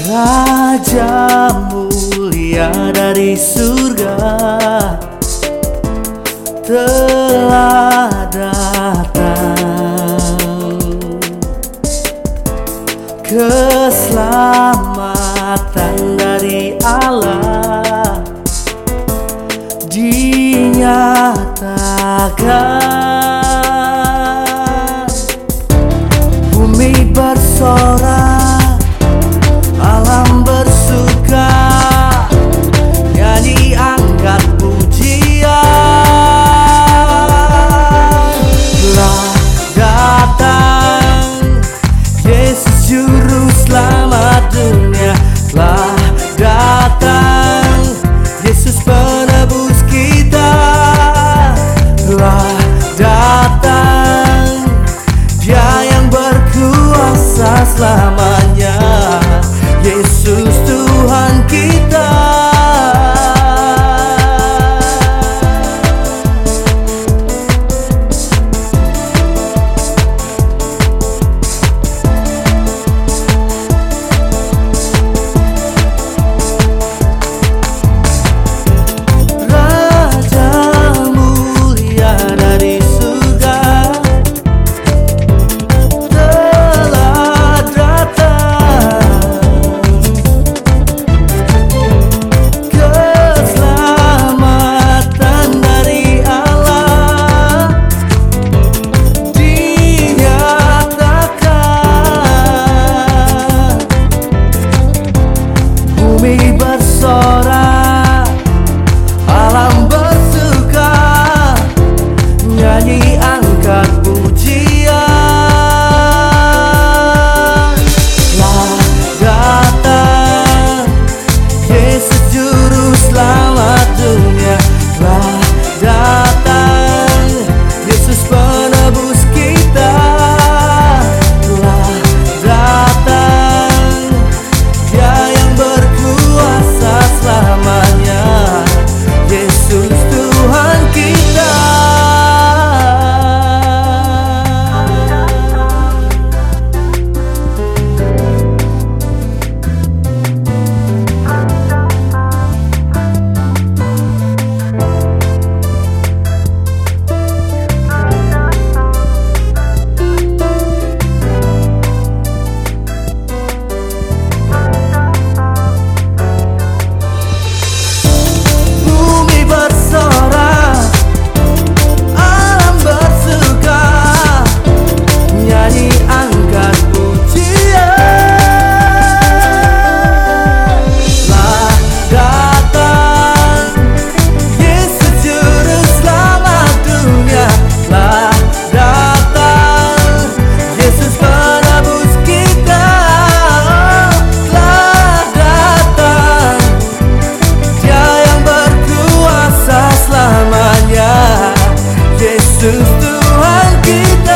Raja mulia dari surga telah datang. Keselamatan dari Allah dinyatakan. Bumi bersorak que dá.